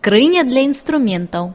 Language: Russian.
скрыня для инструментов.